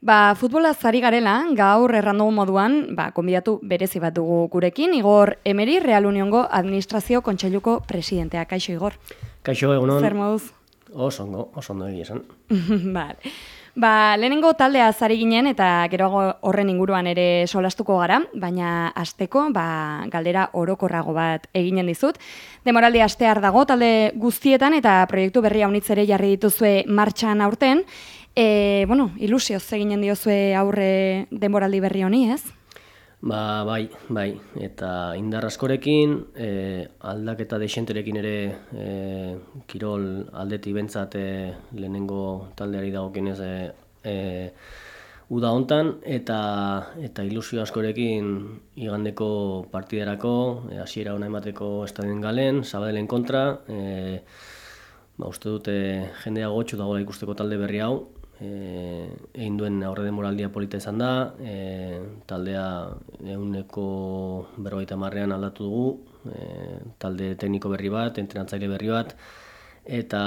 Ba, futbola zari garela, gaur errandugu moduan, ba, konbidatu berezi bat dugu gurekin, Igor Emeri, Real Uniongo Administrazio Kontseiluko presidentea. Kaixo, Igor? Kaixo, egunon. Zer moduz? Oso ondo, oso ondo egia esan. Bale. Ba, lehenengo taldea zari ginen eta gero horren inguruan ere solastuko gara, baina asteko ba, galdera orokorrago bat eginen dizut. Demoraldi astear dago talde guztietan eta proiektu berria unitzere jarri dituzue martxan aurten, E, bueno, ilusioz eginen diozue aurre denboraldi berri honi, ez? Ba, bai, bai. Eta indar askorekin, e, aldaketa desenterekin ere e, kirol aldeti bentsat e, lehenengo taldeari dagokin ez e, e, uda hontan eta eta ilusio askorekin igandeko partiderako e, hasiera ona emateko estadien galen, Sabadellen kontra, e, ba, uste dute jendea gotxo dagoela ikusteko talde berri hau, Eh, egin duen aurre demoraldia polita izan da, e, taldea eguneko berrogeita marrean aldatu dugu, e, talde tekniko berri bat, entrenatzaile berri bat, eta,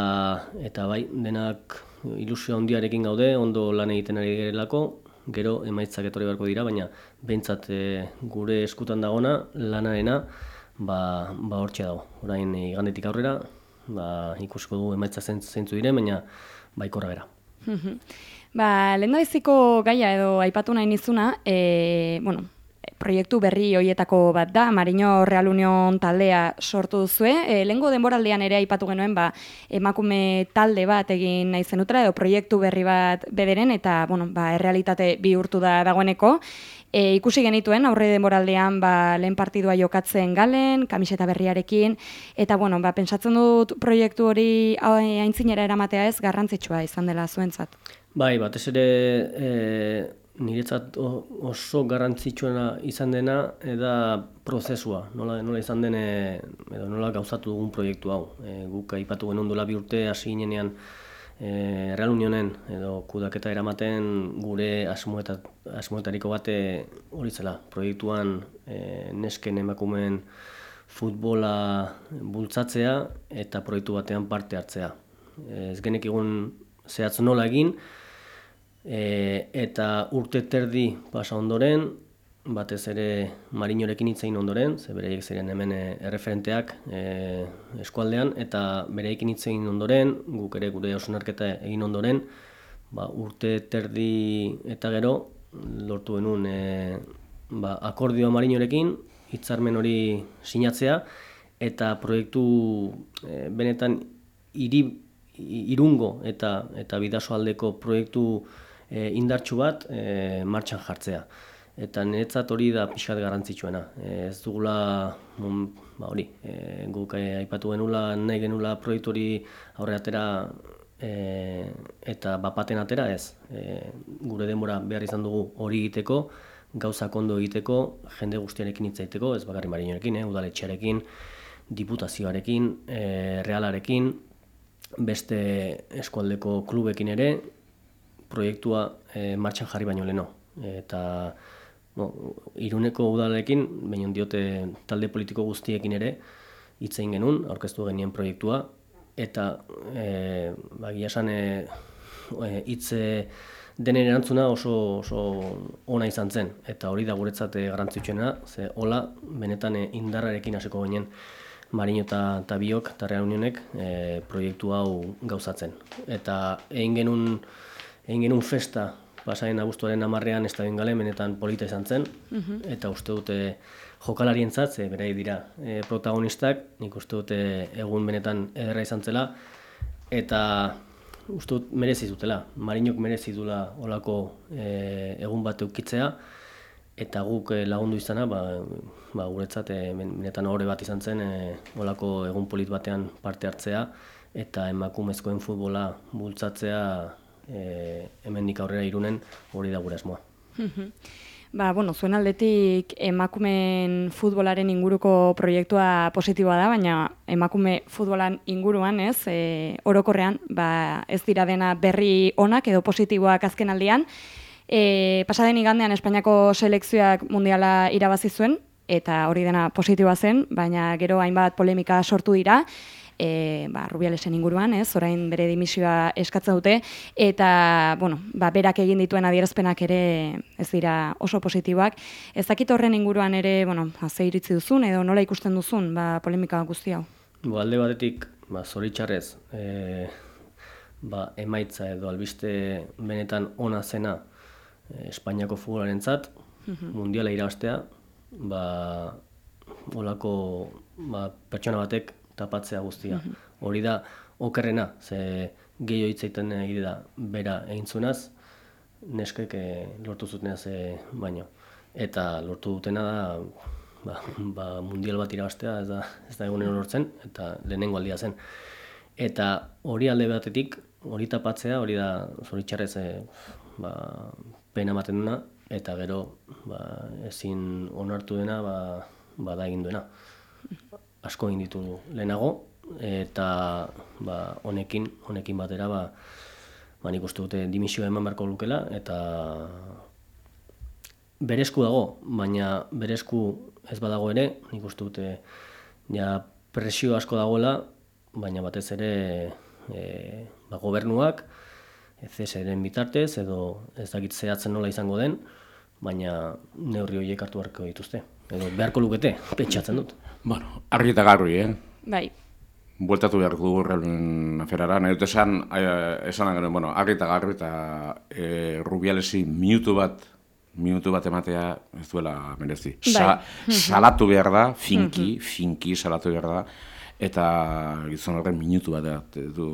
eta bai, denak ilusio handiarekin gaude, ondo lan egiten ari gerelako, gero emaitzak etorri beharko dira, baina behintzat e, gure eskutan dagona, lanarena, ba, ba hortxe dago. Orain igandetik aurrera, ba, ikusiko du emaitza zentzu dire, baina baikorra bera. Ba, lehen gaia edo aipatu nahi nizuna, e, bueno, proiektu berri hoietako bat da, Marino Real Union taldea sortu duzue. E, lehenko denboraldean ere aipatu genuen, ba, emakume talde bat egin nahi zenutra, edo proiektu berri bat bederen, eta bueno, ba, errealitate bihurtu da dagoeneko. E, ikusi genituen aurre denboraldean ba, lehen partidua jokatzen galen, kamiseta berriarekin, eta bueno, ba, pentsatzen dut proiektu hori aintzinera eramatea ez garrantzitsua izan dela zuentzat. Bai, batez ere e, niretzat oso garrantzitsuena izan dena eda prozesua, nola, nola izan dene, edo nola gauzatu dugun proiektu hau. E, guk aipatu genuen dola bi urte hasi ginenean e, Real Unionen edo kudaketa eramaten gure asmoetariko bate hori zela. Proiektuan e, nesken emakumeen futbola bultzatzea eta proiektu batean parte hartzea. Ez genek egun zehatz nola egin e, eta urte terdi pasa ondoren batez ere marinorekin hitzein ondoren, ze bereiek ziren hemen eh, erreferenteak e, eskualdean, eta bereikin hitzein ondoren, guk ere gure osunarketa egin ondoren, ba, urte terdi eta gero, lortu benun e, ba, akordioa marinorekin, hitzarmen hori sinatzea, eta proiektu benetan iri, irungo eta eta bidasoaldeko proiektu e, indartsu bat e, martxan jartzea eta niretzat hori da pixkat garrantzitsuena. Ez dugula, ba hori, e, guk e, aipatu genula, nahi genula proiektu hori aurre atera e, eta bapaten atera ez. E, gure denbora behar izan dugu hori egiteko, gauza kondo egiteko, jende guztiarekin hitz egiteko, ez bakarri marinorekin, eh, udaletxearekin, diputazioarekin, e, realarekin, beste eskualdeko klubekin ere, proiektua e, martxan jarri baino leno. Eta no, iruneko udalekin, baina diote talde politiko guztiekin ere, hitzein genuen, aurkeztu genien proiektua, eta e, ba, esan e, e, hitze denen erantzuna oso, oso ona izan zen, eta hori da guretzat e, garantzitsuena, ze hola, benetan e, indarrarekin hasiko ginen, Marino eta, eta biok, eta Real Unionek, e, proiektu hau gauzatzen. Eta egin genuen, egin genuen festa pasaien abuztuaren amarrean ez da gale, benetan polita izan zen, mhm. eta uste dute jokalarien zatze, bere dira e, protagonistak, nik uste dute egun benetan ederra izan zela, eta uste dut merezi dutela, marinok merezi dula olako e, egun bat eukitzea, eta guk e, lagundu izana, ba, ba, guretzat e, benetan horre bat izan zen, e, olako egun polit batean parte hartzea, eta emakumezkoen futbola bultzatzea e, hemen nik aurrera irunen hori da gure asmoa. Ba, bueno, zuen aldetik emakumeen futbolaren inguruko proiektua positiboa da, baina emakume futbolan inguruan, ez, e, orokorrean, ba, ez dira dena berri onak edo positiboak azken aldian. E, pasaden igandean Espainiako selekzioak mundiala irabazi zuen, eta hori dena positiboa zen, baina gero hainbat polemika sortu dira. E, ba, Rubialesen inguruan, ez, orain bere dimisioa eskatzen dute, eta, bueno, ba, berak egin dituen adierazpenak ere ez dira oso positiboak. Ez dakit horren inguruan ere, bueno, haze iritzi duzun, edo nola ikusten duzun, ba, polemika guzti hau? Bo, alde batetik, ba, zoritxarrez, e, ba, emaitza edo albiste benetan ona zena e, Espainiako futbolaren zat, mhm. mundiala irabaztea, ba, olako ba, pertsona batek tapatzea guztia. Mhm. Hori da, okerrena, ze gehiago hitzaiten egite da, bera egin zunaz, neskek e, lortu zutenaz e, baino. Eta lortu dutena da, ba, ba, mundial bat irabaztea, ez da, ez da egunen lortzen, eta lehenengo aldia zen. Eta hori alde batetik, hori tapatzea, hori da zoritxarrez e, ba, pena ematen duna, eta gero ba, ezin onartu dena ba, ba da egin duena. Asko egin ditu lehenago, eta ba, honekin, honekin batera ba, ba, nik uste dute dimisioa eman beharko lukela, eta berezku dago, baina berezku ez badago ere, nik uste dute ja, presio asko dagoela, baina batez ere e, ba, gobernuak, CSren bitartez, edo ez dakit zehatzen nola izango den, baina neurri horiek hartu beharko dituzte. Edo beharko lukete, pentsatzen dut. Bueno, argi eta garri, eh? Bai. Bueltatu behar dugu realmen aferara. Nahi dut esan, eh, esan agaren, bueno, argi eta garri eta e, rubialesi minutu bat minutu bat ematea ez duela merezi. Bai. Sa, salatu behar da, finki, mhm. finki salatu behar da eta gizon horren minutu bat ez du,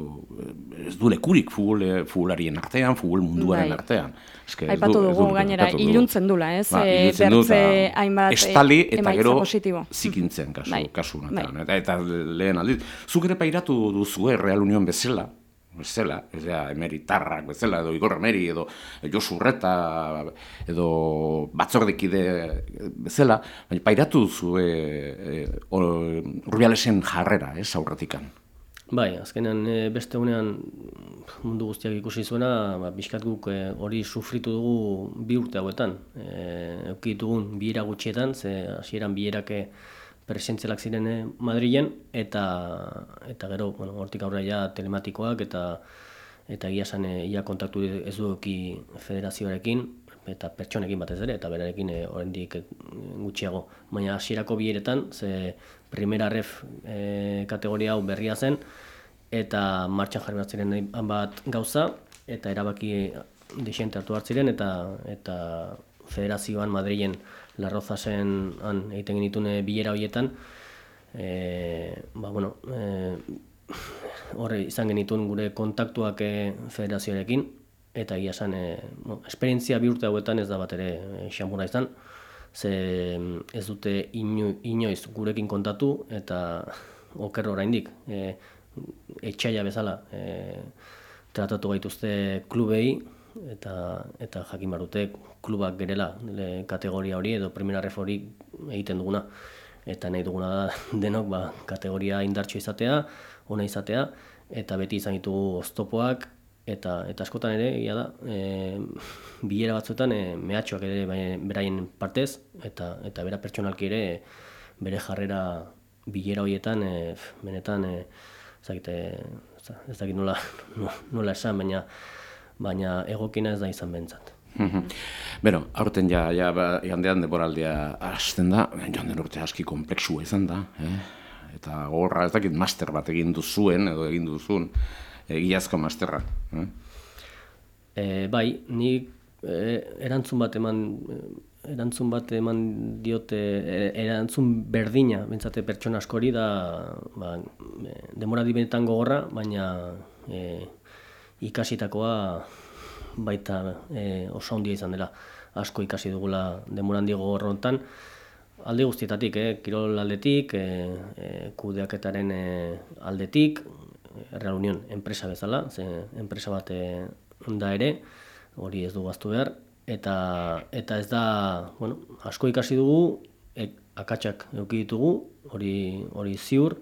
ez du lekurik futbol, futbolarien artean, futbol munduaren bai. artean. Eske, Aipatu dugu gainera, iluntzen dula, ez? Ba, e, bertze hainbat estali eta gero positibo. zikintzen kasu, bai. kasu bai. Eta, eta lehen aldiz. Zuk ere pairatu duzu, eh, Real Union bezala, bezala, ez da, emeritarrak bezala, edo Igor Emeri, edo Josu Urreta, edo batzordekide bezala, baina pairatu duzu e, e, Rubialesen jarrera, ez, aurretikan. Bai, azkenean e, beste unean mundu guztiak ikusi zuena, ba, bizkat guk e, hori sufritu dugu bi urte hauetan. E, Eukitugun bi gutxietan, ze hasieran bi erake presentzialak ziren eh, Madrilen eta eta gero, bueno, hortik aurrera ja telematikoak eta eta ia san eh, ia kontaktu ez duki federazioarekin eta pertsonekin batez ere eta berarekin e, oraindik gutxiago. Baina hasierako bieretan ze primera ref e, kategoria hau berria zen eta martxan jarri bat ziren bat gauza eta erabaki desente hartu hartziren eta eta federazioan Madrilen Larrozasen han egiten genitune bilera horietan, e, ba, bueno, e, horre izan genituen gure kontaktuak e, federazioarekin, eta egia esan, e, no, esperientzia bi urte hauetan ez da bat ere e, izan, ze ez dute ino, inoiz gurekin kontatu, eta okerro oraindik, e, etxaila bezala, e, tratatu gaituzte klubei, eta eta jakin barute klubak gerela le, kategoria hori edo primera ref egiten duguna eta nahi duguna da denok ba, kategoria indartxo izatea, ona izatea eta beti izan ditugu oztopoak eta eta askotan ere ia da e, bilera batzuetan e, mehatxoak ere bai, beraien partez eta eta bera pertsonalki ere bere jarrera bilera horietan e, benetan e, ez dakit nola, nola esan, baina baina egokina ez da izan bentzat. Mhm. Beno, aurten ja, ja ba, jandean deboraldia hasten da, joan den urte aski komplexua izan da, eh? eta gorra ez dakit master bat egin duzuen, edo egin duzun, egiazko masterra. Eh? E, bai, ni e, erantzun bat eman erantzun bat eman diote erantzun berdina bentsate pertsona askori da ba, demora dibenetan gogorra, baina e, ikasitakoa baita e, oso handia izan dela. Asko ikasi dugula demoran diego horrontan alde guztietatik, eh, kirol aldetik, e, e, kudeaketaren e, aldetik, Real Union enpresa bezala, ze enpresa bat da ere, hori ez du gaztu behar, eta, eta ez da, bueno, asko ikasi dugu, e, akatsak eduki ditugu, hori, hori ziur,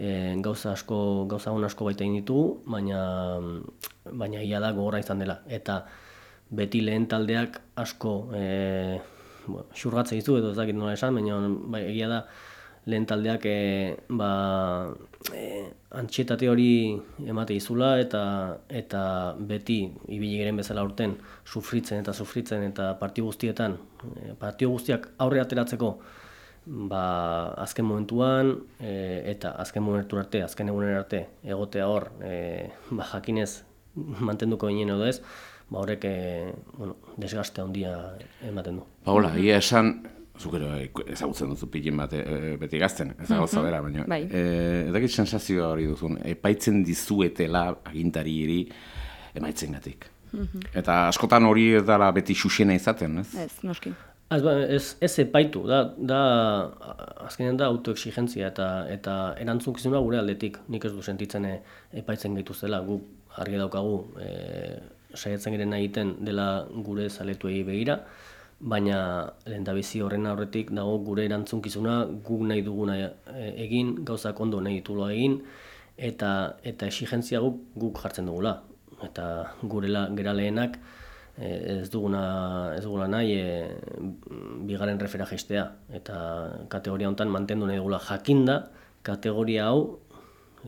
e, gauza asko gauza on asko baita ditugu, baina baina ia da gogorra izan dela. Eta beti lehen taldeak asko e, bueno, xurgatzen dizu edo ez dakit nola esan, baina bai, egia da lehen taldeak e, ba, e, antxietate hori emate izula eta eta beti ibili geren bezala urten sufritzen eta sufritzen eta partio guztietan e, partio guztiak aurre ateratzeko ba, azken momentuan e, eta azken momentu arte, azken egunen arte egotea hor e, ba, jakinez mantenduko ginen edo ez, ba horrek e, bueno, desgaste handia ematen du. Paola, ia esan, zukero ezagutzen duzu pilin bat e, beti gazten, ez da gauza bera, baina. Bai. E, edakit sensazioa hori duzun, epaitzen dizuetela agintari hiri emaitzen gatik. Eta askotan hori ez dara beti xuxena izaten, ez? Ez, noski. Ez, ba, ez, ez epaitu, da, da azkenean da autoexigentzia eta eta erantzunkizuna gure aldetik. Nik ez du sentitzen e, epaitzen gaituztela, gu argi daukagu e, saiatzen giren egiten dela gure zaletuei begira, baina lehendabizi horren aurretik dago gure erantzunkizuna guk nahi duguna e, egin, gauzak ondo nahi ditulo egin, eta eta exigentzia guk, guk jartzen dugula. Eta gurela gera lehenak, ez duguna ez duguna nahi e, bigarren refera jaistea eta kategoria hontan mantendu nahi dugula jakinda kategoria hau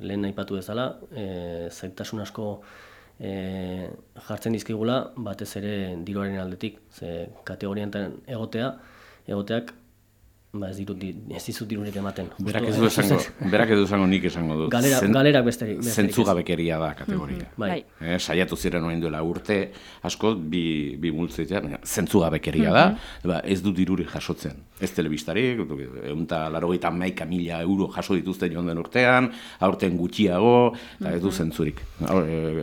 lehen aipatu bezala e, zaitasun asko e, jartzen dizkigula batez ere diruaren aldetik. Ze kategoria egotea egoteak ba ez ditut ez dizut dirurik ematen. Berak ez du esango, berak ez du esango nik esango dut. Galera, Zen, galera besterik. Zentzugabekeria da kategoria. Mm -hmm, bai. Eh, saiatu ziren orain duela urte asko bi bi multzitea, zentzugabekeria da, ba, ez du dirurik jasotzen. Ez telebistarik, eunta larogeita maika mila euro jaso dituzte joan den urtean, aurten gutxiago, eta ez du zentzurik.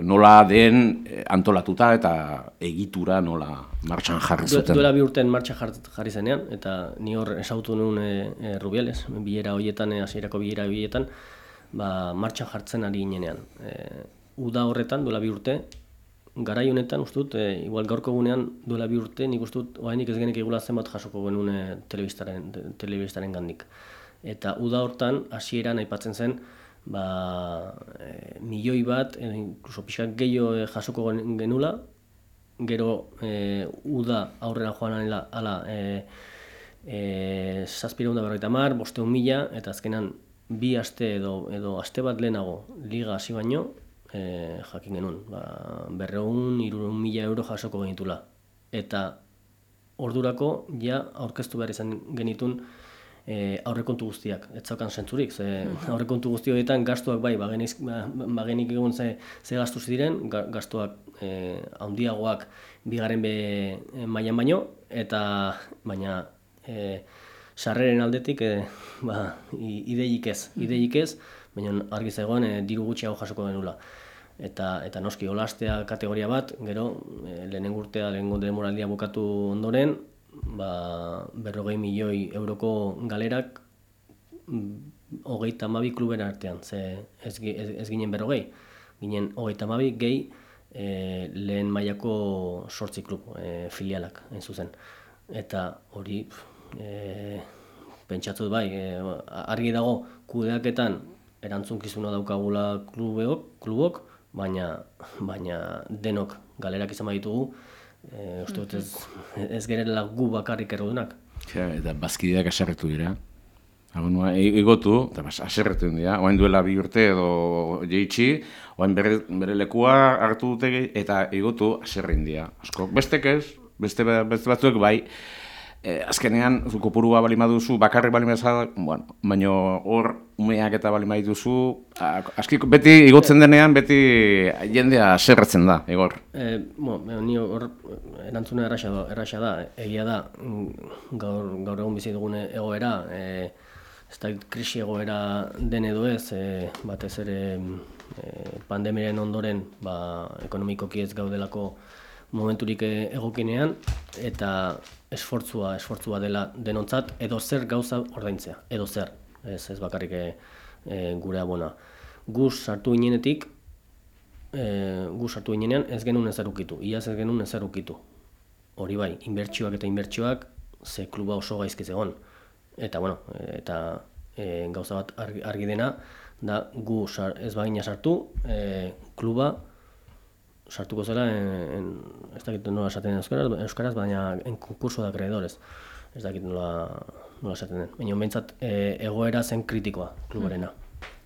Nola den antolatuta eta egitura nola martxan jarri zuten. Duela bi urten martxan jarri zenean, eta ni hor esautu nuen e, Rubiales, bilera hoietan, e, hasierako bilera hoietan, ba, martxan jartzen ari ginenean. E, uda horretan, duela bi urte, garai honetan, ustut, e, igual gaurko gunean duela bi urte, nik ustut, oainik ez genek egula zenbat jasoko genuen e, telebistaren, telebistaren gandik. Eta uda hortan, hasieran aipatzen zen, ba, e, milioi bat, e, inkluso pixak gehiago jasoko genula, gero e, uda aurrera joan ala, ala e, e, zazpira hunda berroita mar, boste mila, eta azkenan bi aste edo, edo aste bat lehenago liga hasi baino, e, jakin genuen, ba, berreun, irurun mila euro jasoko genitula. Eta ordurako ja aurkeztu behar izan genitun e, aurrekontu guztiak, ez zaukan zentzurik, ze aurrekontu guzti horietan gastuak bai, bageniz, bagenik egun ze, ze gastu ziren, gastuak e, handiagoak bigaren be e, mailan baino, eta baina e, sarreren aldetik e, ba, ideik ez, ideik ez, baina argi zegoen e, diru gutxiago jasoko genula. Eta, eta noski olastea kategoria bat, gero e, lehenen urtea, lehen demoraldia bukatu ondoren, ba, berrogei milioi euroko galerak mm, hogeita mabi kluben artean, ze ez, ez, ez ginen berrogei, ginen hogeita mabi gehi e, lehen mailako sortzi klub e, filialak, hain zuzen. Eta hori, e, pentsatzu bai, e, argi dago kudeaketan erantzunkizuna daukagula klubeok, klubok, baina, baina denok galerak izan baditugu, e, uste dut ez, ez gerela gu bakarrik errodunak. Ja, eta bazkideak aserretu dira. Agun, egotu, eta aserretu dira, oain duela bi urte edo jeitsi, oain bere, bere lekua hartu dute eta egotu aserrein dira. Asko, bestek ez, beste, beste batzuek bai, E, azkenean, kopurua bali maduzu, bakarrik bali maduzu, bueno, baina hor umeak eta bali maduzu, aski beti igotzen denean, beti jendea serratzen da, egor. E, bueno, ni hor erantzuna erraxa da, erraxa da, egia da, gaur, gaur egun bizi dugune egoera, e, ez da krisi egoera den edo ez, e, batez ere e, pandemiren ondoren, ba, ekonomikoki ez gaudelako momenturik egokinean, eta esfortzua, esfortzua dela denontzat, edo zer gauza ordaintzea, edo zer, ez, ez bakarrik e, gure abona. Guz sartu inenetik, e, guz sartu inenean ez genuen ezer ukitu, iaz ez genuen ezer ukitu. Hori bai, inbertsioak eta inbertsioak, ze kluba oso gaizkiz egon. Eta, bueno, eta e, gauza bat argi, argi dena, da gu ez bagina sartu, e, kluba sartuko zela en, en ez dakit nola esaten euskaraz, euskaraz baina en concurso de acreedores. ez dakit nola, nola esaten den. Baina behintzat e, egoera zen kritikoa klubarena.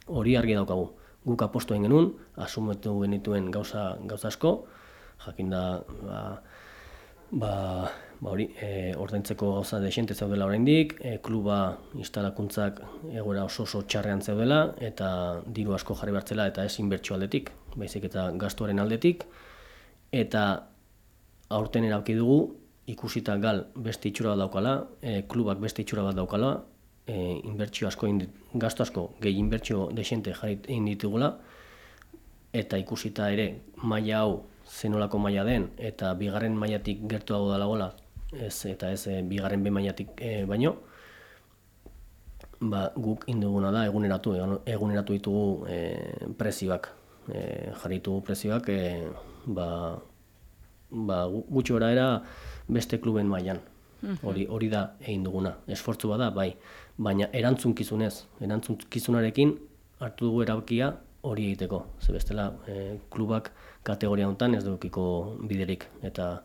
Hori argi daukagu. Guk apostu egin genuen, asumetu genituen gauza, gauza asko, jakin da, ba, ba, ba hori, e, ordaintzeko gauza desente zeudela oraindik, e, kluba instalakuntzak egoera oso oso txarrean zeudela, eta diru asko jarri bertzela eta ez inbertsio aldetik, baizik eta gastuaren aldetik, eta aurten erabaki dugu, ikusita gal beste itxura bat daukala, e, klubak beste itxura bat daukala, e, inbertsio asko, gasto asko, gehi inbertsio desente jarri egin ditugula, eta ikusita ere maila hau zenolako maila den, eta bigarren mailatik gertu dago dalagola, ez, eta ez e, bigarren be mailatik e, baino, ba, guk induguna da eguneratu, eguneratu ditugu e, prezioak, e, jarri ditugu prezioak, e, ba, ba, gutxi era beste kluben mailan. Hori hori da egin duguna. Esfortzu bada, bai baina erantzunkizunez, erantzunkizunarekin hartu dugu erabakia hori egiteko. Ze bestela, e, klubak kategoria honetan ez dukiko biderik eta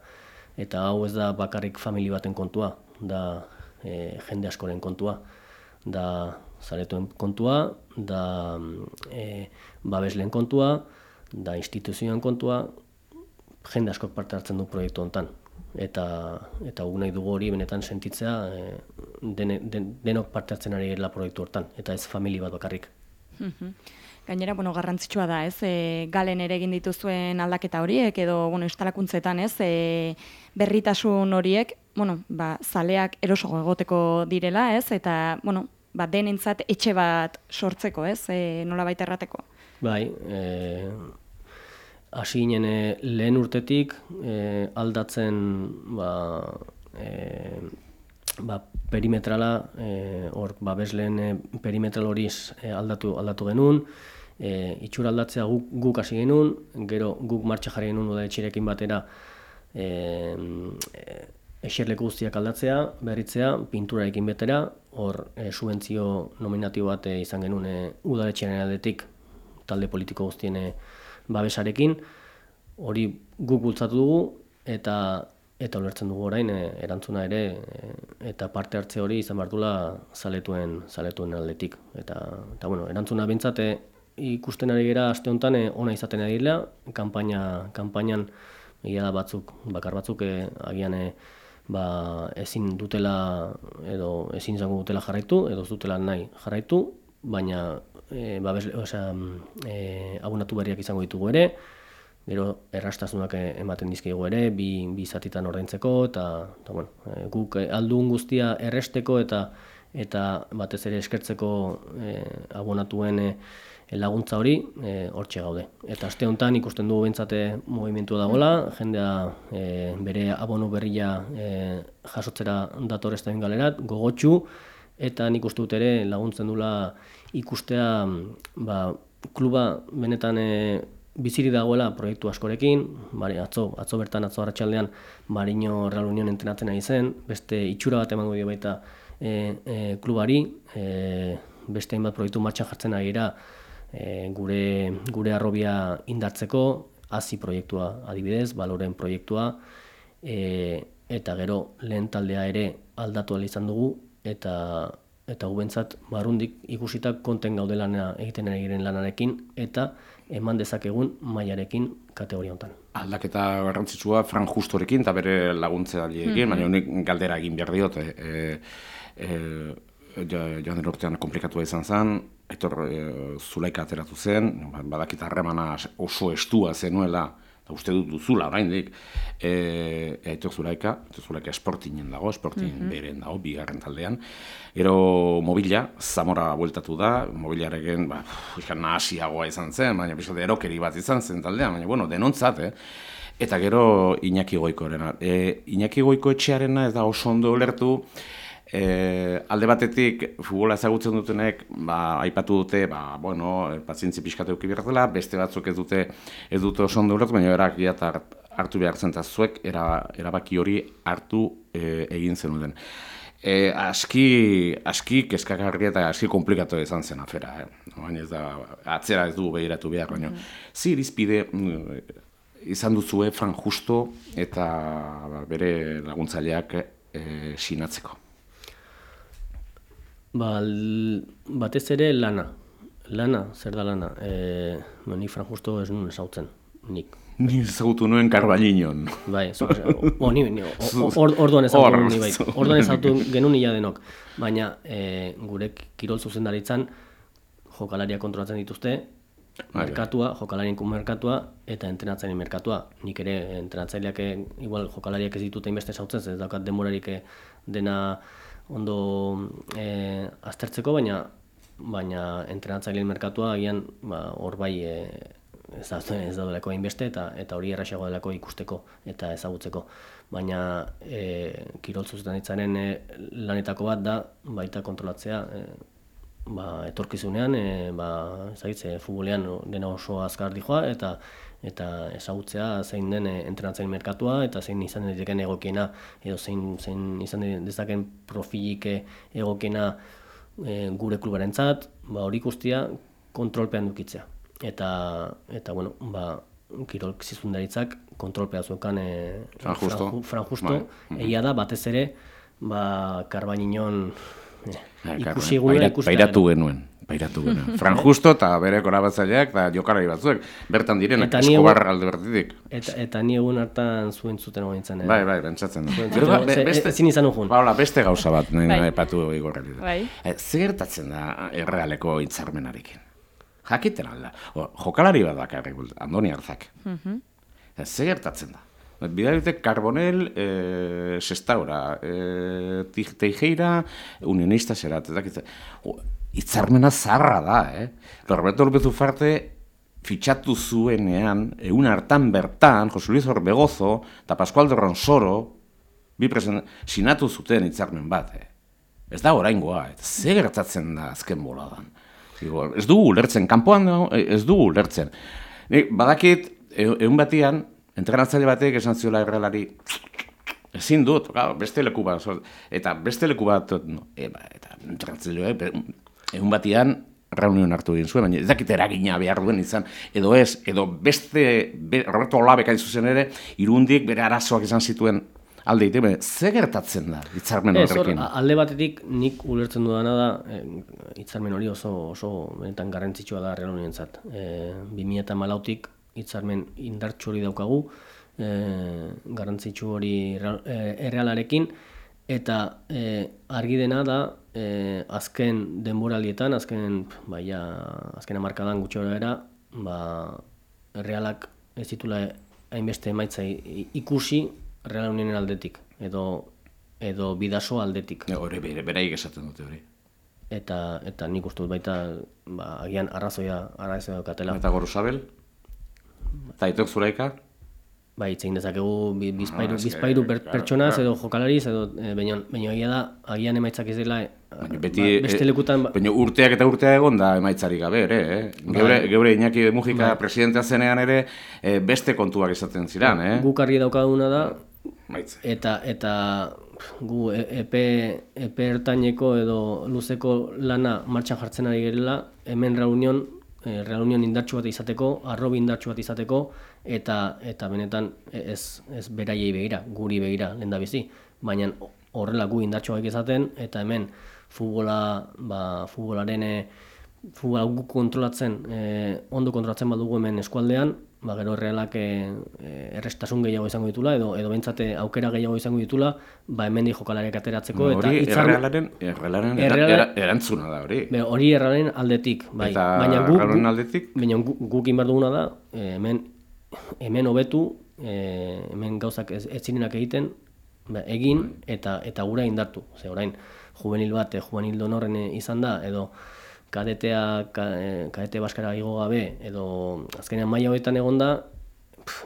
eta hau ez da bakarrik famili baten kontua, da e, jende askoren kontua, da zaretuen kontua, da e, babesleen kontua, da instituzioen kontua, jende askok parte hartzen du proiektu honetan eta eta guk nahi dugu hori benetan sentitzea e, den, denok parte hartzen ari la proiektu hortan eta ez familia bat bakarrik. Gainera, bueno, garrantzitsua da, ez? E, galen ere egin dituzuen aldaketa horiek edo bueno, instalakuntzetan, ez? E, berritasun horiek, bueno, ba, zaleak eroso egoteko direla, ez? Eta, bueno, ba, denentzat etxe bat sortzeko, ez? E, nola baita errateko. Bai, eh hasi ginen eh, lehen urtetik e, aldatzen ba, e, ba, perimetrala hor e, babesleen perimetral hori aldatu aldatu genuen e, itxura aldatzea guk, guk hasi genuen gero guk martxa jarri genuen da etxirekin batera e, e, eserleku guztiak aldatzea, berritzea, pinturarekin betera, hor e, subentzio nominatio bat izan genuen e, udaletxearen aldetik talde politiko guztien babesarekin, hori guk bultzatu dugu eta eta ulertzen dugu orain e, erantzuna ere e, eta parte hartze hori izan bartula zaletuen zaletuen aldetik. Eta eta bueno erantzuna bentsate ikusten ari gera aste honetan e, ona izaten ari dela kanpaina kanpainan egia da batzuk bakar batzuk e, agian e, ba, ezin dutela edo ezin izango dutela jarraitu edo dutela nahi jarraitu baina e, babes, osea, e, abonatu berriak izango ditugu ere, gero errastasunak ematen dizkigu ere, bi, bi zatitan ordaintzeko, eta, eta bueno, e, guk aldun guztia erresteko eta eta batez ere eskertzeko e, abonatuen e, laguntza hori e, hortxe gaude. Eta aste honetan ikusten dugu bentsate movimentu dagoela, jendea e, bere abonu berria e, jasotzera datorezten galerat, gogotxu, eta nik uste dut ere laguntzen dula ikustea ba, kluba benetan e, biziri dagoela proiektu askorekin, bari, atzo, atzo bertan, atzo hartxaldean Marino Real Union entenatzen ari zen, beste itxura bat emango dio baita e, e, klubari, e, beste hainbat proiektu martxan jartzen ari e, gure, gure arrobia indartzeko, hasi proiektua adibidez, baloren proiektua, e, eta gero lehen taldea ere aldatu izan dugu, eta eta gubentzat barundik ikusita konten gaude lana egiten ari giren lanarekin eta eman dezakegun mailarekin kategoria honetan. Aldaketa garrantzitsua Fran Justorekin eta bere laguntzaileekin, mm -hmm. baina unik galdera egin behar diot. E, e, e, joan urtean komplikatua izan zen, etor e, zulaika ateratu zen, badakita harremana oso estua zenuela, eta uste dut duzula oraindik e, aitor zuraika, aitor zuraika esportinen dago, esportin mm beren dago, bigarren taldean. Ero mobila, zamora bueltatu da, mobilarekin, ba, ikan nahasiagoa izan zen, baina bizalde erokeri bat izan zen taldean, baina bueno, denontzat, eh? Eta gero Iñaki Goikoarena. E, Iñaki Goiko etxearena ez da oso ondo lertu, E, alde batetik, futbola ezagutzen dutenek, ba, aipatu dute, ba, bueno, pazientzi pixkatu euki dela, beste batzuk ez dute, ez dute oso ondo baina erak hartu behar zen, zuek era, erabaki hori hartu e, egin zenuten. E, aski, aski keskakarri eta aski komplikatu izan zen afera, eh? baina ez da, atzera ez du behiratu behar, baina mm -hmm. mm, izan duzue Fran Justo eta bere laguntzaileak e, sinatzeko. Ba, batez ere lana. Lana, zer da lana? E, no, nik Fran Justo ez nuen esautzen, nik. Ni ezagutu nuen karbalinon. Bai, zu, o, ni, ni, or, orduan ezautu ni bai. Orduan ezautu genuen ia denok. Baina e, gure kirol zuzendaritzan jokalaria kontrolatzen dituzte, bai. merkatua, jokalarien merkatua eta entrenatzaileen merkatua. Nik ere entrenatzaileak eh, igual jokalariak ez ditut hainbeste sautzen, ze ez daukat denborarik eh, dena ondo e, aztertzeko, baina baina entrenatzaileen merkatua agian ba, hor bai e, ez da ez daudelako hainbeste eta eta hori errasago delako ikusteko eta ezagutzeko. Baina e, kirol zuzendaritzaren e, lanetako bat da baita kontrolatzea e, ba, etorkizunean, e, ba, ezagitze, futbolean dena oso azkar dijoa, eta eta ezagutzea zein den e, entrenatzaile merkatua, eta zein izan daiteken egokiena, edo zein, zein izan dezaken profilik e, egokiena e, gure klubarentzat, ba, hori guztia kontrolpean dukitzea. Eta, eta bueno, ba, kirol zizundaritzak kontrolpea zeukan e, Fran Justo. Fran Ju- Fran Justo, Bai. egia da, batez ere, ba, Karbaininon eh, Bai, ikusi Carmen, gure ikustea. Pairatu genuen. Pairatu genuen. Fran Justo eta bere korabatzaileak eta jokalari batzuek. Bertan direnak, Eta egun- alde bertitik. Eta, eta ni egun hartan zuen zuten hori nintzen. Bai, bai, bentsatzen. da. Zuen Gero, zuten, ba, ze- beste- ezin izan ugun. Ba, beste gauza bat nahi Bai. bai. epatu igorrari. Bai. E, zer gertatzen da errealeko hitzarmenarekin? Jakiten alda. O, jokalari bat bakarrik, Andoni Arzak. E, zer gertatzen da? Bidalite Carbonel, e, Sestaura, e, Tij- Teijeira, Unionista zerat. Hitzarmena zarra da, eh? Roberto López Ufarte fitxatu zuenean, egun hartan bertan, Jose Luis Orbegozo eta Pascual de Ronsoro, bi presen, sinatu zuten hitzarmen bat, eh? Ez da oraingoa, eta ze gertatzen da azken boladan. Ez dugu ulertzen, kanpoan eh, ez dugu ulertzen. Badakit, e- egun batian, entrenatzaile batek esan ziola errelari, ezin dut, claro, beste leku bat, eta beste leku bat, no, e, ba, eta entrenatzaile egun batian, reunion hartu egin zuen, baina ez dakit eragina behar duen izan, edo ez, edo beste, be, Roberto Olabek hain zuzen ere, irundik bere arazoak izan zituen alde egiten, baina ze gertatzen da hitzarmen Ez, hor, horrekin? a- alde batetik nik ulertzen dudana da, eh, hitzarmen hori oso oso benetan garrantzitsua da Real Unionentzat. Eh, 2014tik hitzarmen indartsu hori daukagu, eh, garrantzitsu hori eh, Errealarekin eta eh, argi dena da eh, azken denboraldietan, azken baia azken hamarkadan gutxi era, ba Realak ez ditula hainbeste emaitza ikusi Real Unionen aldetik edo edo bidaso aldetik. Ne, Hori bere, beraiek esaten dute hori. Eta eta nik uste dut baita ba, agian arrazoia arrazoia daukatela. Eta Gorosabel? Eta Aitok Zuraika? Bai, itzein dezakegu bi- bizpairu, Ah, bizpairu per, claro, pertsonaz claro. edo jokalariz edo e, baina egia da agian emaitzak ez dela eh, Baina beti, ba, beste eh, lekutan ba- baina urteak eta urtea egon da emaitzarik gabe ere, eh? Geure, geure Iñaki de Mujika presidentea zenean ere eh, beste kontuak izaten ziran, eh? guk argi daukaguna da Maitza. eta eta gu e- epe epe ertaineko edo luzeko lana martxan jartzen ari gerela hemen reunion eh, reunion indartsu bat izateko, arrobi indartsu bat izateko eta eta benetan ez ez beraiei begira, guri begira lehendabizi, baina horrela gu indartsuak izaten eta hemen futbola ba futbolaren eh, futbola guk kontrolatzen, eh, ondo kontrolatzen badugu hemen eskualdean, ba gero realak eh, eh, errestasun gehiago izango ditula edo edo bentsate aukera gehiago izango ditula, ba hemendi jokalariak ateratzeko eta hori hitzarmen- errealaren, errealaren era- Erreala- era- erantzuna da hori. Be, hori erralen aldetik, bai. Eta baina gu, Errealaren gu- aldetik? baina gu, guk inbar duguna da, eh, hemen hemen hobetu, eh, hemen gauzak ez, ez zirenak egiten, ba, egin eta eta gura indartu. Ze orain juvenil bat, eh, juvenil donorren eh, izan da edo kadetea ka, eh, kadete baskara igo gabe edo azkenean maila hoetan egonda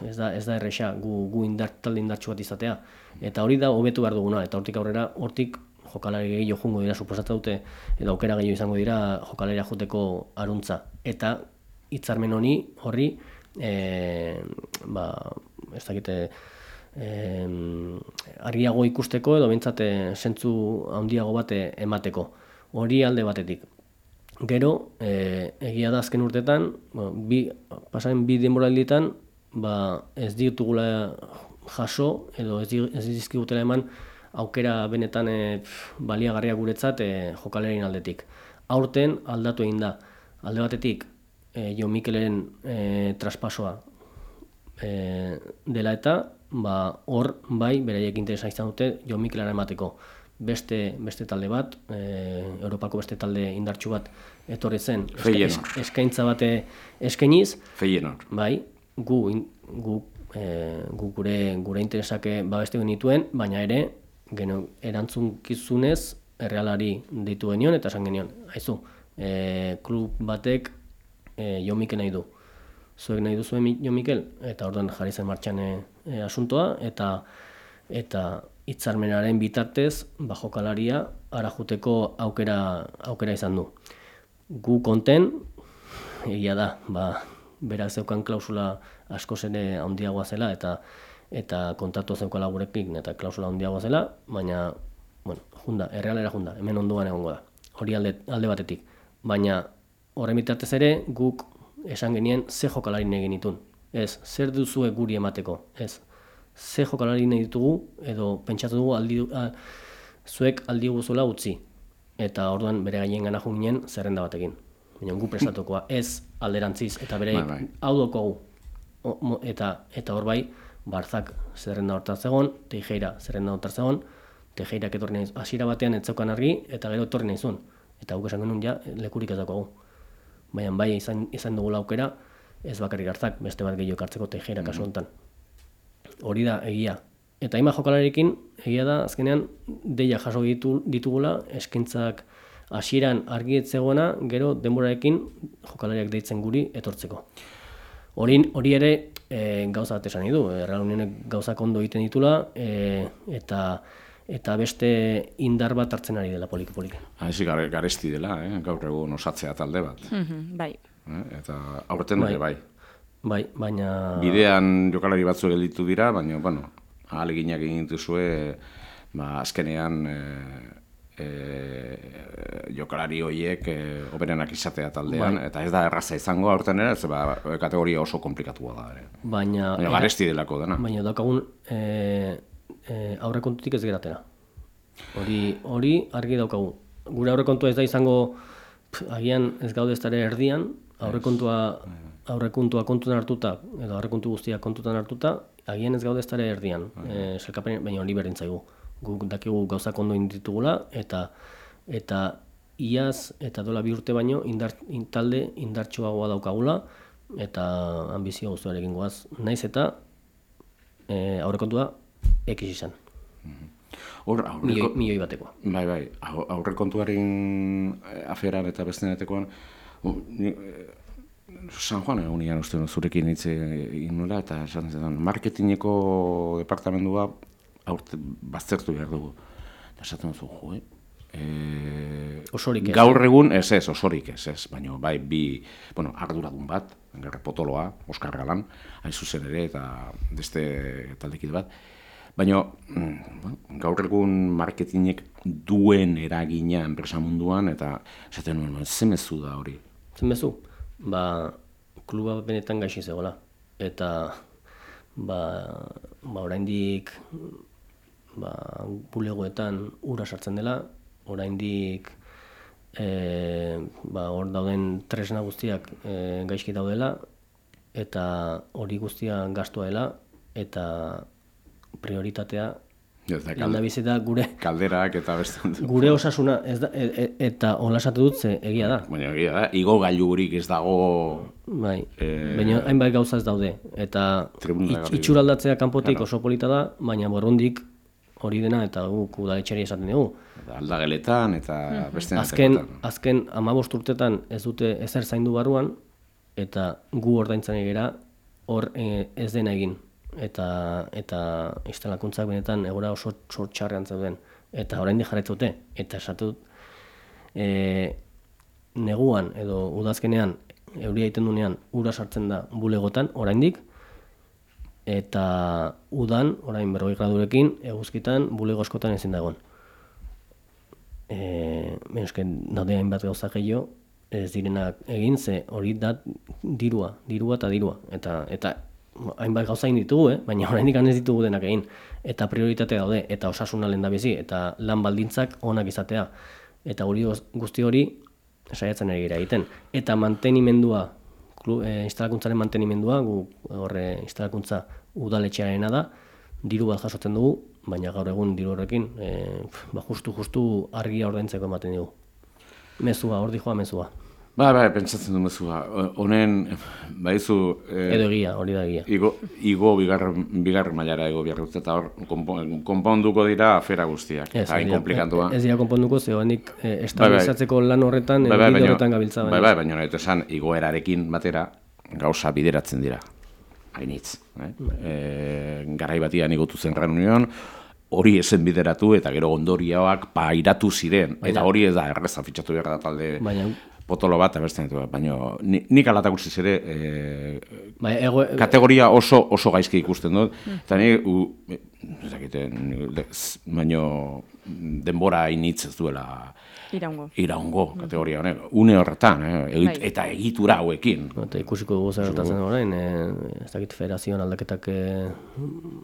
ez da ez da erresa gu gu indart talde indartsu bat izatea. Eta hori da hobetu behar duguna eta hortik aurrera hortik jokalari gehiago jungo dira suposatzen dute edo aukera gehiago izango dira jokalaria joteko aruntza. Eta hitzarmen honi horri e, ba ez dakite e, argiago ikusteko edo behintzat eh, zentzu handiago bat eh, emateko. Hori alde batetik Gero, e, egia da azken urtetan, ba, bi, pasaren bi denboraldietan, ba, ez ditugula jaso, edo ez, ez dizkigutela eman aukera benetan e, baliagarria guretzat e, jokalerien aldetik. Aurten aldatu egin da, alde batetik e, Jo Mikeleren e, traspasoa e, dela eta ba, hor bai beraiek interesa izan dute Jo Mikelera emateko beste, beste talde bat, e, Europako beste talde indartsu bat etorri zen Feyenoord. eskaintza bate eskainiz, Feyenoord. bai, gu, gu, e, gu gure, gure interesak babeste genituen, baina ere, geno, erantzunkizunez, errealari deitu genion, eta esan genion, haizu, e, klub batek e, Jo Mikel nahi du. Zuek nahi duzu Jo Mikel? Eta orduan jarri zen martxan e, e, asuntoa, eta eta hitzarmenaren bitartez, ba jokalaria ara juteko aukera, aukera izan du. Gu konten, egia da, ba, berak zeukan klausula asko ere handiagoa zela eta eta kontatu zeukala gurekin eta klausula handiagoa zela, baina bueno, junda, errealera junda, hemen ondoan egongo da. Hori alde, alde batetik. Baina horren bitartez ere guk esan genien ze jokalari nahi genitun. Ez, zer duzue guri emateko. Ez, ze jokalari nahi ditugu edo pentsatu dugu aldi, a, zuek aldi guzula utzi. Eta orduan bere gaien gana jo ginen zerrenda batekin. Baina gu prestatukoa ez alderantziz eta bere Bai, bai. hau dokogu. Eta eta hor bai, Barzak zerrenda hortan zegoen, Teijeira zerrenda hortan zegoen, Teijeirak etorri nahi hasiera batean ez zeukan argi eta gero etorri nahi zuen. Eta guk esan genuen ja lekurik ez daukagu. Baina bai izan, izan dugula aukera, ez bakarrik hartzak, beste bat gehiago hartzeko Teijeira kasu honetan. Hori da egia. Eta hainbat jokalarekin egia da azkenean deia jaso ditu, ditugula eskintzak hasieran argi ez zegoena, gero denborarekin jokalariak deitzen guri etortzeko. Hori, hori ere e, gauza bat esan du, e, Real Unionek gauzak ondo egiten ditula e, eta eta beste indar bat hartzen ari dela poliki poliki. Haizik gare, garesti dela, eh? gaur egun osatzea talde bat. Mhm, bai. Eh? Eta aurten ere bai. Bai, baina Bidean jokalari batzuk gelditu dira, baina, bueno, ahaleginak egin dituzue, ba, azkenean e, e, jokalari horiek e, oberenak izatea taldean, eta ez da erraza izango aurten ere, ez ba, kategoria oso komplikatua da ere. baina Baina garesti delako dena. baina daukagun e, e, aurrekontutik ez geratera. Hori, hori argi daukagu. Gure aurrekontua ez da izango pff, agian ez gaude ez erdian, aurrekontua aurrekontua kontutan hartuta edo aurrekontu guztiak kontutan hartuta, agian ez gaude ez ere erdian. E, sailkapen- baina hori berdin zaigu. Guk dakigu gauzak ondo egin ditugula eta eta iaz eta dola bi urte baino indar, in, talde indartsuagoa daukagula eta ambizio guztuarekin goaz. Naiz eta e, aurrekontua ekiz izan. Hor, Milioi, aurreko, milioi batekoa. bai, bai, au- aurrekontuaren eh, aferan eta bestenetekoan, u, ni, eh, San Juan egunean uste dut zurekin hitz egin nula, eta esan zen, marketingeko departamendua aurte baztertu behar dugu. Eta esaten duzu, jo, eh? Osorik ez. Gaur egun, ez ez, osorik ez, ez, baina bai bi, bueno, arduradun bat, gerra potoloa, Oskar Galan, hain zuzen ere, eta beste taldekide bat. Baina, mm, gaur egun marketingek duen eragina enpresa munduan, eta esaten nuen, zemezu da hori. Zen bezu, ba, kluba benetan gaixi zegoela. Eta, ba, ba oraindik ba, bulegoetan ura sartzen dela, oraindik e, ba, hor dauden tresna guztiak e, gaizki daudela, eta hori guztia gastua dela, eta prioritatea Landa gure kalderak eta beste. gure osasuna ez da, e, e, eta olasatu dut ze egia da. Baina egia da, igo gailurik ez dago Bai, Eh, baina hainbat gauza ez daude. Eta itx- itxuraldatzea kanpotik oso polita da, baina borrundik hori dena eta guk udaletxeri esaten dugu. aldageletan eta beste Azken, azken amabost urtetan ez dute ezer zaindu barruan, eta gu ordaintzen egera hor eh, ez dena egin. Eta, eta instalakuntzak benetan egora oso sortxarrean zeuden. Eta oraindik jarraitzen dute. Eta esatu e, neguan edo udazkenean euria egiten dunean ura sartzen da bulegotan oraindik eta udan orain 40 gradurekin eguzkitan bulego askotan ezin da egon. Eh, eske daude hainbat gauza gehiago ez direnak egin ze hori da dirua, dirua eta dirua eta eta hainbat gauza egin ditugu, eh? baina oraindik ez ditugu denak egin. Eta prioritate daude, eta osasuna lehen da bizi, eta lan baldintzak onak izatea. Eta hori guzti hori saiatzen ari gira egiten. Eta mantenimendua, klu, e, instalakuntzaren mantenimendua, gu horre instalakuntza udaletxearena da, diru bat jasotzen dugu, baina gaur egun diru horrekin, e, ba, justu, justu argia ordaintzeko ematen dugu. Mezua, hor joa mezua. Ba, ba, pentsatzen du mezua. Honen, baizu... Eh, Edo egia, hori da egia. Igo, igo bigar, bigar mailara ego biar eta hor, konponduko dira afera guztiak. Ez, hain komplikantua. Ez dira konponduko, ze honik eh, estabilizatzeko bai, bai. lan horretan, bai, bai, bide horretan gabiltza. Bai, bai, baina nahi esan, igoerarekin batera gauza bideratzen dira. Hainitz. Eh? Bai. E, garai batian igotu zen reunion, hori esen bideratu eta gero ondorioak pairatu ziren. Eta hori ez da, erreza fitxatu behar da talde Baina, potolo bat abertzen ditu, baina nik alatak urtsiz ere e, bai, ego, kategoria oso oso gaizki ikusten dut, eta nik, baina denbora initz ez duela iraungo, iraungo kategoria honek, une horretan, eh, bai. eta egitura hauekin. Eta ikusiko dugu zer gertatzen orain, eh, ez dakit federazioan aldaketak eh,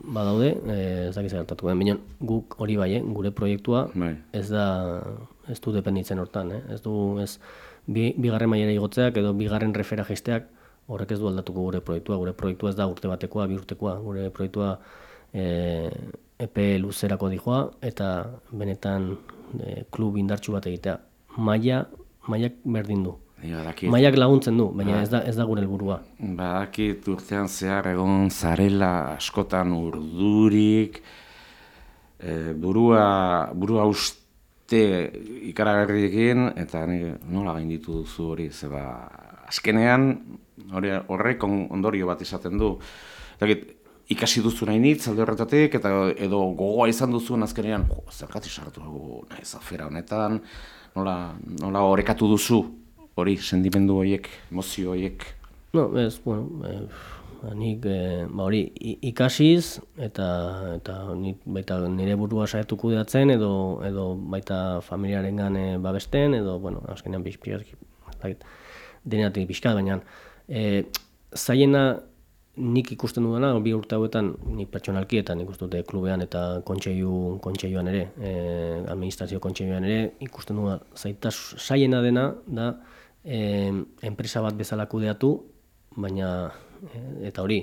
badaude, eh, ez dakit zer gertatu, baina guk hori bai, eh, gure proiektua bai. ez da, ez du dependitzen hortan, eh, ez du, ez, bi, bigarren mailera igotzeak edo bigarren refera gesteak horrek ez du aldatuko gure proiektua. Gure proiektua ez da urte batekoa, bi urtekoa. Gure proiektua e, epe luzerako dijoa eta benetan e, klub indartsu bat egitea. Maia, maiak berdin du. Maiak laguntzen du, baina ba- ez da, ez da gure helburua. Badakit urtean zehar egon zarela askotan urdurik, e, burua, burua uste te ikaragarriekin eta ni nola gain duzu hori zeba azkenean hori horrek ondorio bat izaten du dakit ikasi duzu nahi nitz alde horretatik eta edo gogoa izan duzu azkenean jo zergatik sartu naiz afera honetan nola nola orekatu duzu hori sentimendu horiek emozio horiek? No ez bueno eh, nik e, ba hori ikasiz eta eta nik baita nire burua saiatu kudeatzen edo edo baita familiarengan e, babesten edo bueno azkenean bizpiak denetik bizka baina e, zaiena nik ikusten dudana bi urte hauetan ni pertsonalki eta nik dute klubean eta kontseilu kontseilluan ere e, administrazio kontseilluan ere ikusten dudana zaitas saiena dena da e, enpresa bat bezala kudeatu baina Eh, eta hori,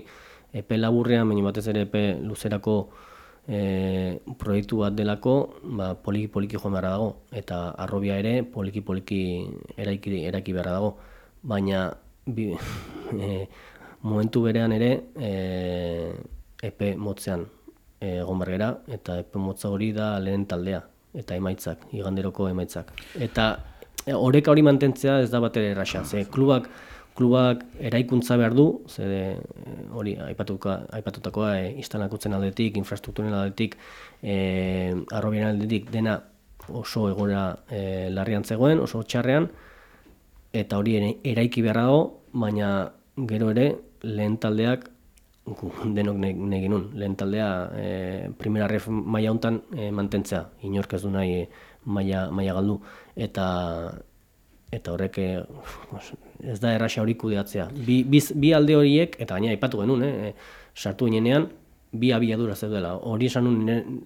epe laburrean, baina batez ere epe luzerako e, proiektu bat delako, ba, poliki poliki joan beharra dago, eta arrobia ere poliki poliki eraiki, eraiki beharra dago, baina bi, e, momentu berean ere e, epe motzean egon bergera, eta epe motza hori da lehen taldea, eta emaitzak, iganderoko emaitzak. Eta horeka hori mantentzea ez da bat ere erraxa, ze klubak, klubak eraikuntza behar du, ze hori aipatuka, aipatutakoa e, instalakutzen aldetik, infrastrukturen aldetik, e, arrobien aldetik dena oso egora e, larrian zegoen, oso txarrean, eta hori eraiki beharra dago, baina gero ere lehen taldeak denok negin nun. Lehen taldea e, primera ref maia hontan e, mantentzea, inork ez du nahi maia, maia galdu. Eta eta horrek eh, ez da erraxa hori kudeatzea. Bi, bi, alde horiek, eta gaina aipatu genuen, eh, sartu ginenean, bi abiadura zeudela. Hori esan nun,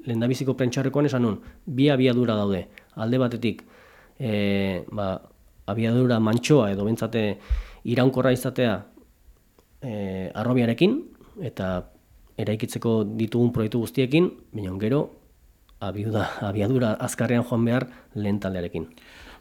lehen da biziko prentxarrekoan esan nun, bi abiadura daude. Alde batetik, e, ba, abiadura mantxoa edo bentsate iraunkorra izatea e, arrobiarekin, eta eraikitzeko ditugun proiektu guztiekin, baina gero, abiadura, abiadura azkarrean joan behar lehen taldearekin.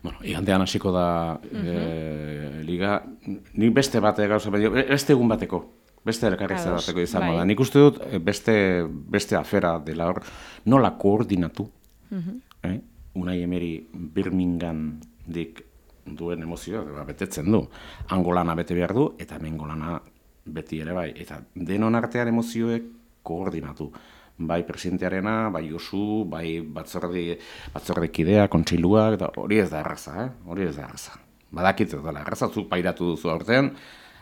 Bueno, igandean hasiko da uh liga, nik beste bate gauza, beste egun bateko, beste elkarrizta bateko izango da. Bai. Nik uste dut eh, beste, beste afera dela hor, nola koordinatu, uh eh? unai emeri Birmingham dik duen emozioa, ba, betetzen du. Angolana bete behar du, eta mengolana beti ere bai. Eta denon artean emozioek koordinatu bai presidentearena, bai Josu, bai batzorde batzordekidea, kontseilua eta hori ez da erraza, eh? Hori ez da erraza. Badakit ez dela erraza pairatu duzu aurten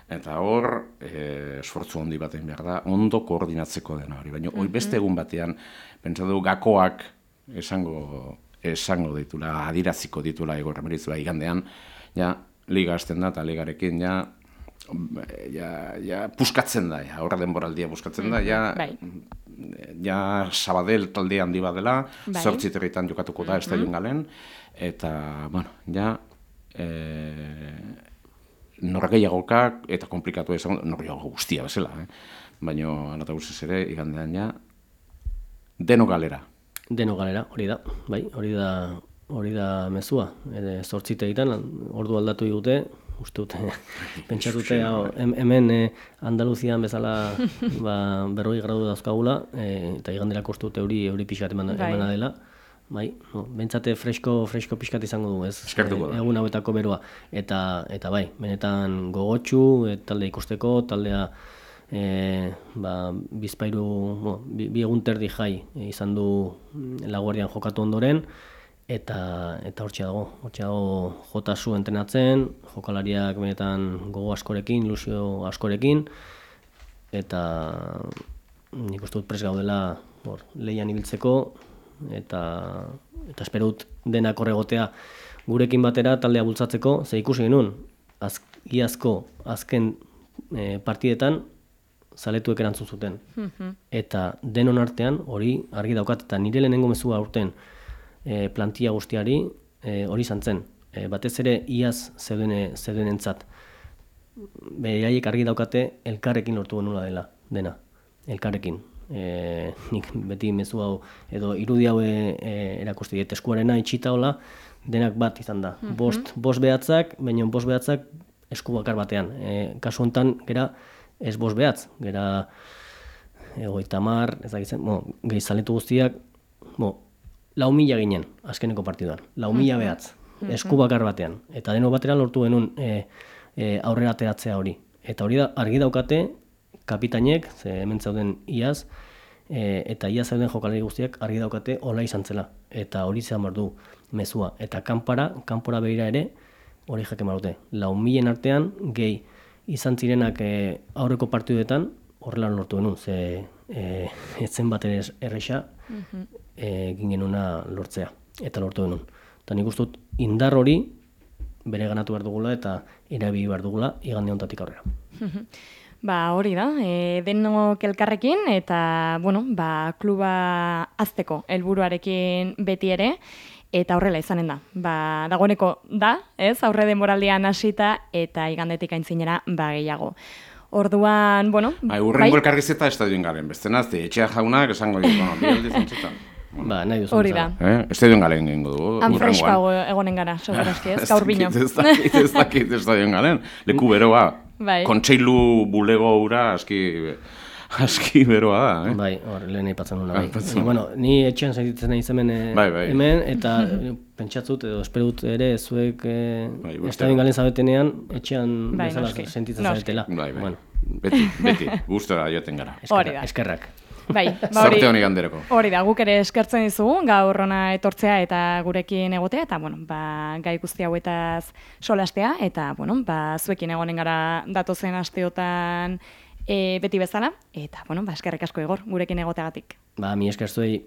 eta hor eh esfortzu handi baten behar da ondo koordinatzeko dena hori. Baina hori beste egun batean pentsa du gakoak esango esango ditula, adiraziko ditula Igor Ramirez bai igandean, ja liga hasten da ta ligarekin ja ja, ja puskatzen da, ja, horra denboraldia puskatzen da, ja, Bai. ja Sabadell talde handi badela, Bai. zortzi territan jokatuko da estadion galen, eta, bueno, ja, e, norra gehiagoka eta komplikatu izan, norra gehiago guztia bezala, eh? baina anata guztiz ere, igandean ja, deno galera. Deno galera, hori da, bai, hori da, hori da mezua. Ede, zortzite egiten, ordu aldatu digute, uste dute, pentsatute, hau, hem- hemen eh, Andaluzian bezala ba, berroi gradu dauzkagula, eh, eta igandera kostu dute euri, euri pixkat eman, Bai. emana dela, bai, no, bentsate fresko, fresko pixkat izango du, ez? Da. Eh, egun hauetako beroa. Eta, eta bai, benetan gogotsu, e, talde ikusteko, taldea e, ba, bizpairu, bo, bi, bi egun terdi jai e, izan du mm, laguardian jokatu ondoren, eta eta hortxe dago, hortxe dago jota zu entrenatzen, jokalariak benetan gogo askorekin, ilusio askorekin, eta nik uste dut pres gaudela hor, lehian ibiltzeko, eta, eta espero dut denak horregotea gurekin batera taldea bultzatzeko, ze ikusi genuen, az, iazko azken e, partidetan zaletuek erantzun zuten. Eta denon artean hori argi daukat, eta nire lehenengo mezua aurten e, plantilla guztiari e, hori izan zen. E, batez ere iaz zeudene, zeudenentzat beraiek argi daukate elkarrekin lortu genuela dela, dena, elkarrekin. E, nik beti mezu hau, edo irudi hau e, e, erakusti diet eskuarena itxita hola, denak bat izan da. Bost, bost behatzak, baina bost behatzak esku bakar batean. E, kasu honetan, gera, ez bost behatz, gera egoita mar, ez da bo, gehi zaletu guztiak, bo, lau mila ginen, azkeneko partiduan, lau mila behatz, esku bakar batean. Eta deno batera lortu genuen e, e, aurrera ateratzea hori. Eta hori da, argi daukate, kapitainek, ze hemen zauden iaz, e, eta iaz zauden jokalari guztiak argi daukate hola izan zela. Eta hori zean du mezua. Eta kanpara, kanpora begira ere, hori jake dute. Lau milen artean, gehi izan zirenak e, aurreko partiduetan, horrela lortu genuen, ze e, etzen bat ere erresa, e, egin genuna lortzea, eta lortu genuen. Eta nik uste dut indar hori bere ganatu behar dugula eta erabili behar dugula igande hontatik aurrera. Ba, hori da, e, denok elkarrekin eta, bueno, ba, kluba azteko helburuarekin beti ere, eta horrela izanen da. Ba, dagoeneko da, ez, aurre denboraldian hasita eta igandetik aintzinera ba gehiago. Orduan, bueno, Bai, urrengo elkarrizeta estadioen garen, beste nazte, etxea jaunak esango dut, bueno, bi aldiz antzetan. Ba, nahi duzu. hori da. Eh? Estadioen garen egingo dugu. Han hurrengoan. freskago egonen gara, segurazki, ez, gaur bino. Ez dakit, ez dakit estadioen garen. Leku beroa. Bai. Kontseilu bulego ura aski, aski beroa da, eh? Bai, hor, lehen aipatzen nuna. Bai. Aipatzen. bueno, ni etxean sentitzen naiz hemen, eh, Bai, bai. hemen eta eh, pentsatzut edo espero dut ere zuek eh, Bai, estadien galen zabetenean etxean Bai, bezala noski, sentitzen noski. zaretela. Bai, bai. Bueno, Beti, beti, gustora joaten gara. Eskerrak. eskerrak. Bai, ba hori, Zorte honi ganderoko. hori da, guk ere eskertzen dizugu, gaur hona etortzea eta gurekin egotea, eta, bueno, ba, gai guzti hauetaz solastea, eta, bueno, ba, zuekin egonen gara datozen asteotan e, beti bezala, eta, bueno, ba, eskerrik asko igor, gurekin egoteagatik. Ba, mi esker zuei